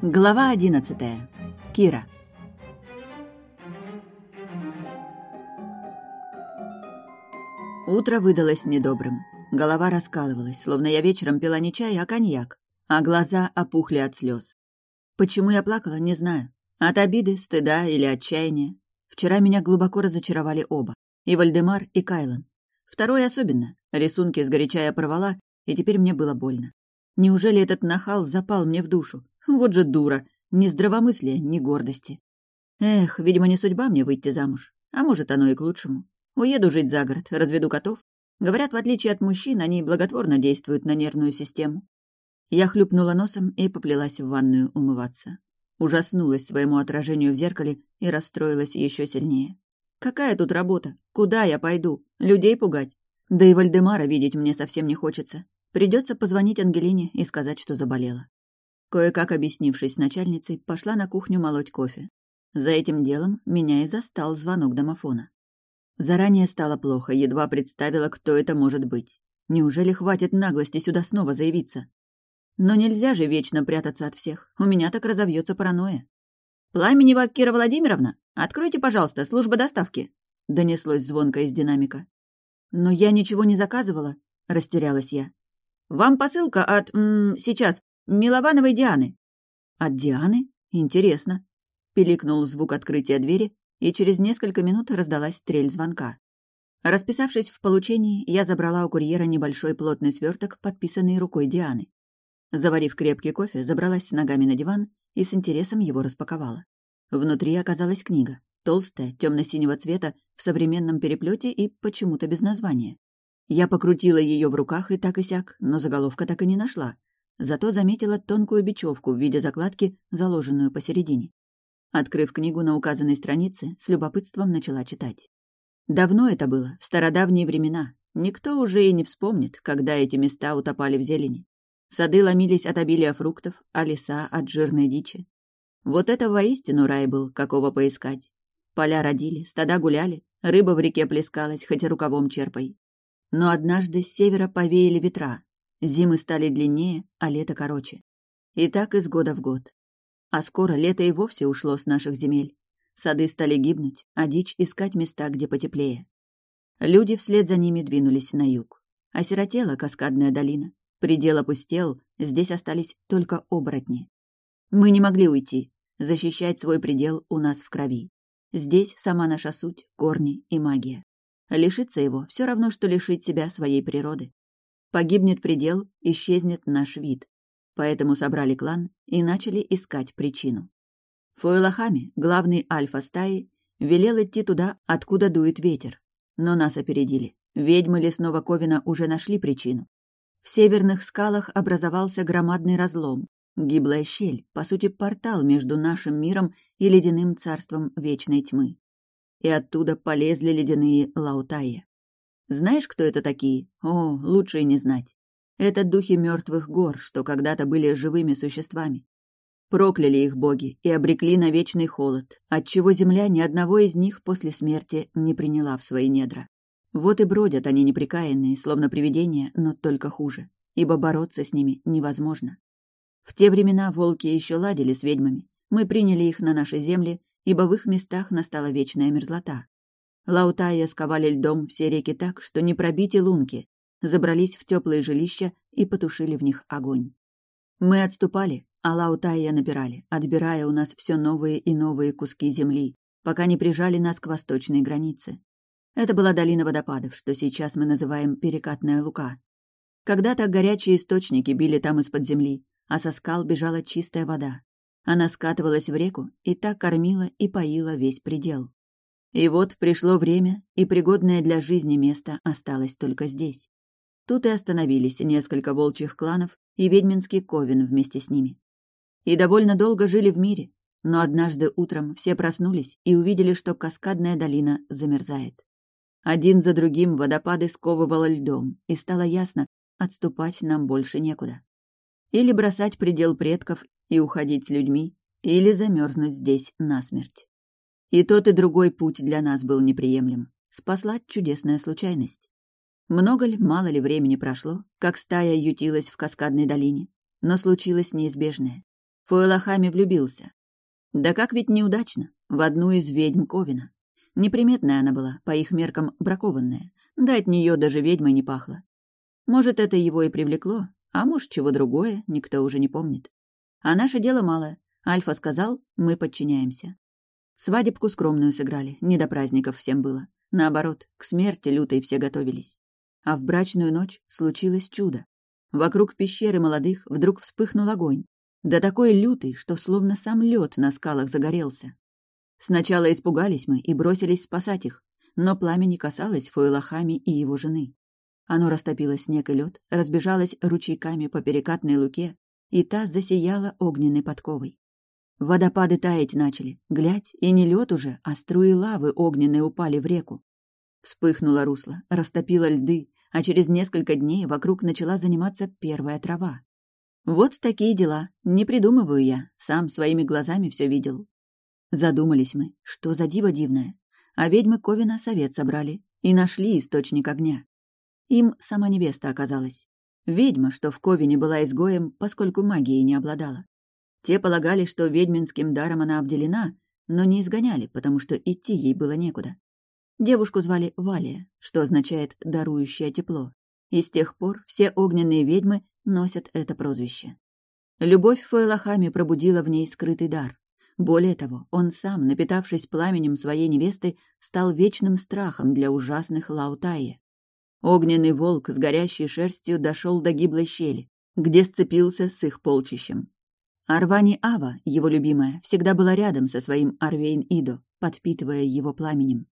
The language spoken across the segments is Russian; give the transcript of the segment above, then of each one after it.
Глава одиннадцатая. Кира. Утро выдалось недобрым. Голова раскалывалась, словно я вечером пила не чай, а коньяк, а глаза опухли от слез. Почему я плакала, не знаю. От обиды, стыда или отчаяния. Вчера меня глубоко разочаровали оба. И Вальдемар, и Кайлан. Второй особенно. Рисунки сгоряча я порвала, и теперь мне было больно. Неужели этот нахал запал мне в душу? Вот же дура. Ни здравомыслия, ни гордости. Эх, видимо, не судьба мне выйти замуж. А может, оно и к лучшему. Уеду жить за город, разведу котов. Говорят, в отличие от мужчин, они благотворно действуют на нервную систему. Я хлюпнула носом и поплелась в ванную умываться. Ужаснулась своему отражению в зеркале и расстроилась еще сильнее. Какая тут работа? Куда я пойду? Людей пугать? Да и Вальдемара видеть мне совсем не хочется. Придется позвонить Ангелине и сказать, что заболела. Кое-как объяснившись с начальницей, пошла на кухню молоть кофе. За этим делом меня и застал звонок домофона. Заранее стало плохо, едва представила, кто это может быть. Неужели хватит наглости сюда снова заявиться? Но нельзя же вечно прятаться от всех. У меня так разовьется паранойя. «Пламенева Кира Владимировна, откройте, пожалуйста, служба доставки», — донеслось звонко из динамика. «Но я ничего не заказывала», — растерялась я. Вам посылка от... М, сейчас, Миловановой Дианы». «От Дианы? Интересно». Пиликнул звук открытия двери, и через несколько минут раздалась стрель звонка. Расписавшись в получении, я забрала у курьера небольшой плотный сверток, подписанный рукой Дианы. Заварив крепкий кофе, забралась с ногами на диван и с интересом его распаковала. Внутри оказалась книга, толстая, темно-синего цвета, в современном переплете и почему-то без названия. Я покрутила ее в руках и так и сяк, но заголовка так и не нашла. Зато заметила тонкую бечевку в виде закладки, заложенную посередине. Открыв книгу на указанной странице, с любопытством начала читать. Давно это было, в стародавние времена. Никто уже и не вспомнит, когда эти места утопали в зелени. Сады ломились от обилия фруктов, а леса — от жирной дичи. Вот это воистину рай был, какого поискать. Поля родили, стада гуляли, рыба в реке плескалась, хоть и рукавом черпай. Но однажды с севера повеяли ветра. Зимы стали длиннее, а лето короче. И так из года в год. А скоро лето и вовсе ушло с наших земель. Сады стали гибнуть, а дичь искать места, где потеплее. Люди вслед за ними двинулись на юг. Осиротела каскадная долина. Предел опустел, здесь остались только оборотни. Мы не могли уйти. Защищать свой предел у нас в крови. Здесь сама наша суть, корни и магия. Лишиться его все равно, что лишить себя своей природы. Погибнет предел, исчезнет наш вид. Поэтому собрали клан и начали искать причину. Фуэлахами, главный альфа стаи, велел идти туда, откуда дует ветер. Но нас опередили. Ведьмы лесного Ковина уже нашли причину. В северных скалах образовался громадный разлом, гиблая щель, по сути портал между нашим миром и ледяным царством вечной тьмы и оттуда полезли ледяные лаутаи. Знаешь, кто это такие? О, лучше и не знать. Это духи мертвых гор, что когда-то были живыми существами. Прокляли их боги и обрекли на вечный холод, отчего земля ни одного из них после смерти не приняла в свои недра. Вот и бродят они неприкаянные, словно привидения, но только хуже, ибо бороться с ними невозможно. В те времена волки еще ладили с ведьмами. Мы приняли их на наши земли ибо в их местах настала вечная мерзлота. Лаутая сковали льдом все реки так, что не пробить лунки, забрались в теплые жилища и потушили в них огонь. Мы отступали, а Лаутая напирали, отбирая у нас все новые и новые куски земли, пока не прижали нас к восточной границе. Это была долина водопадов, что сейчас мы называем Перекатная Лука. Когда-то горячие источники били там из-под земли, а со скал бежала чистая вода. Она скатывалась в реку и так кормила и поила весь предел. И вот пришло время, и пригодное для жизни место осталось только здесь. Тут и остановились несколько волчьих кланов и ведьминский ковен вместе с ними. И довольно долго жили в мире, но однажды утром все проснулись и увидели, что каскадная долина замерзает. Один за другим водопады сковывало льдом, и стало ясно, отступать нам больше некуда. Или бросать предел предков и уходить с людьми, или замерзнуть здесь насмерть. И тот, и другой путь для нас был неприемлем. Спасла чудесная случайность. Много ли, мало ли времени прошло, как стая ютилась в каскадной долине, но случилось неизбежное. Фуэлахами влюбился. Да как ведь неудачно, в одну из ведьм Ковина. Неприметная она была, по их меркам бракованная, да от нее даже ведьмой не пахло. Может, это его и привлекло, а может, чего другое, никто уже не помнит. А наше дело малое. Альфа сказал, мы подчиняемся. Свадебку скромную сыграли, не до праздников всем было. Наоборот, к смерти лютой все готовились. А в брачную ночь случилось чудо. Вокруг пещеры молодых вдруг вспыхнул огонь. Да такой лютый, что словно сам лед на скалах загорелся. Сначала испугались мы и бросились спасать их, но пламя не касалось Фуэлахами и его жены. Оно растопило снег и лед, разбежалось ручейками по перекатной луке, и та засияла огненной подковой. Водопады таять начали. Глядь, и не лед уже, а струи лавы огненной упали в реку. Вспыхнуло русло, растопило льды, а через несколько дней вокруг начала заниматься первая трава. Вот такие дела. Не придумываю я, сам своими глазами все видел. Задумались мы, что за диво дивное. А ведьмы Ковина совет собрали и нашли источник огня. Им сама невеста оказалась. Ведьма, что в Ковине была изгоем, поскольку магией не обладала. Те полагали, что ведьминским даром она обделена, но не изгоняли, потому что идти ей было некуда. Девушку звали Валия, что означает «дарующее тепло», и с тех пор все огненные ведьмы носят это прозвище. Любовь Фойлахами пробудила в ней скрытый дар. Более того, он сам, напитавшись пламенем своей невесты, стал вечным страхом для ужасных Лаутайе. Огненный волк с горящей шерстью дошел до гиблой щели, где сцепился с их полчищем. Арвани Ава, его любимая, всегда была рядом со своим Арвейн Идо, подпитывая его пламенем.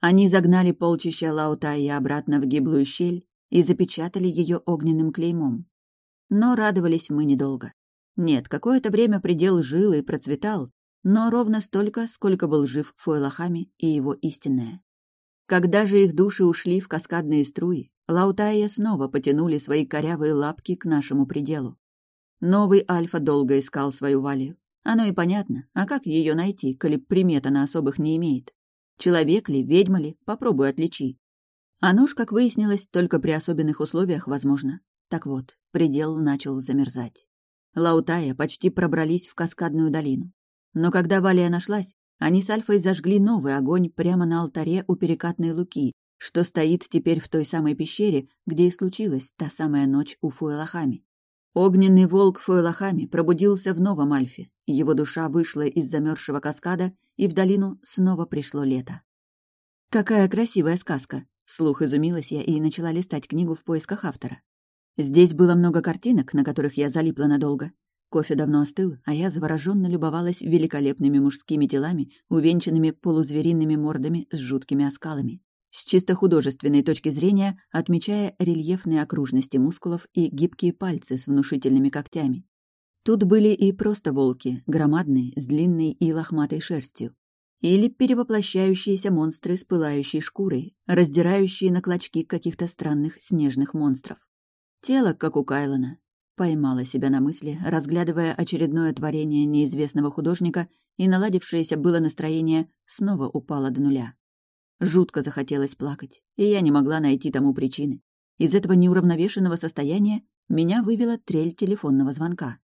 Они загнали полчища Лаутаи обратно в гиблую щель и запечатали ее огненным клеймом. Но радовались мы недолго. Нет, какое-то время предел жил и процветал, но ровно столько, сколько был жив Фойлахами и его истинная. Когда же их души ушли в каскадные струи, Лаутая снова потянули свои корявые лапки к нашему пределу. Новый Альфа долго искал свою Валию. Оно и понятно, а как ее найти, коли примет она особых не имеет? Человек ли, ведьма ли, попробуй отличи. А нож, как выяснилось, только при особенных условиях возможно. Так вот, предел начал замерзать. Лаутая почти пробрались в каскадную долину. Но когда Валия нашлась, они с Альфой зажгли новый огонь прямо на алтаре у перекатной луки, что стоит теперь в той самой пещере, где и случилась та самая ночь у Фуэлахами. Огненный волк Фуэлахами пробудился в новом Альфе, его душа вышла из замерзшего каскада, и в долину снова пришло лето. «Какая красивая сказка!» — вслух изумилась я и начала листать книгу в поисках автора. Здесь было много картинок, на которых я залипла надолго. Кофе давно остыл, а я завороженно любовалась великолепными мужскими телами, увенчанными полузвериными мордами с жуткими оскалами с чисто художественной точки зрения отмечая рельефные окружности мускулов и гибкие пальцы с внушительными когтями. Тут были и просто волки, громадные, с длинной и лохматой шерстью. Или перевоплощающиеся монстры с пылающей шкурой, раздирающие на клочки каких-то странных снежных монстров. Тело, как у Кайлона. Поймала себя на мысли, разглядывая очередное творение неизвестного художника, и наладившееся было настроение снова упало до нуля. Жутко захотелось плакать, и я не могла найти тому причины. Из этого неуравновешенного состояния меня вывела трель телефонного звонка.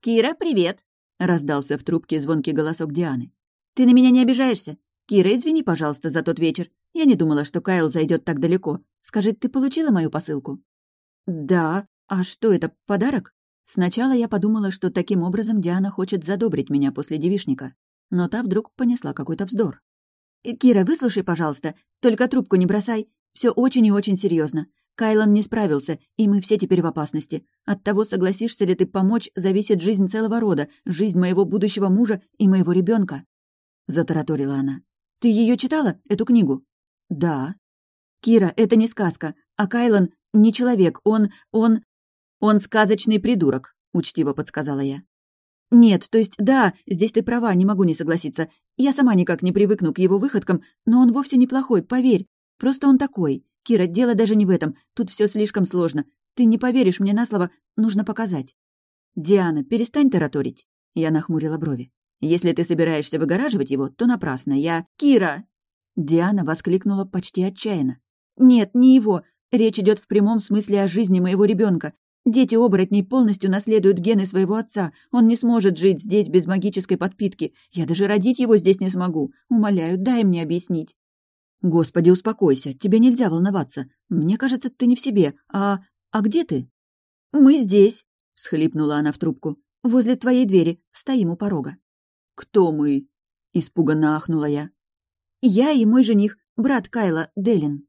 «Кира, привет!» — раздался в трубке звонкий голосок Дианы. «Ты на меня не обижаешься? Кира, извини, пожалуйста, за тот вечер. Я не думала, что Кайл зайдет так далеко. Скажи, ты получила мою посылку?» «Да. А что это, подарок?» Сначала я подумала, что таким образом Диана хочет задобрить меня после девишника, но та вдруг понесла какой-то вздор. Э, «Кира, выслушай, пожалуйста. Только трубку не бросай. Все очень и очень серьезно. Кайлан не справился, и мы все теперь в опасности. От того, согласишься ли ты помочь, зависит жизнь целого рода, жизнь моего будущего мужа и моего ребенка. Затараторила она. «Ты ее читала, эту книгу?» «Да». «Кира, это не сказка, а Кайлан не человек, он... он... он сказочный придурок», — учтиво подсказала я. «Нет, то есть да, здесь ты права, не могу не согласиться. Я сама никак не привыкну к его выходкам, но он вовсе неплохой, поверь. Просто он такой. Кира, дело даже не в этом, тут все слишком сложно. Ты не поверишь мне на слово, нужно показать». «Диана, перестань тараторить». Я нахмурила брови. «Если ты собираешься выгораживать его, то напрасно. Я... Кира!» Диана воскликнула почти отчаянно. «Нет, не его. Речь идет в прямом смысле о жизни моего ребенка. Дети оборотней полностью наследуют гены своего отца. Он не сможет жить здесь без магической подпитки. Я даже родить его здесь не смогу. Умоляю, дай мне объяснить». «Господи, успокойся. Тебе нельзя волноваться. Мне кажется, ты не в себе. А... а где ты?» «Мы здесь», — всхлипнула она в трубку. «Возле твоей двери. Стоим у порога». «Кто мы?» — испуганно ахнула я. «Я и мой жених, брат Кайла, Делин».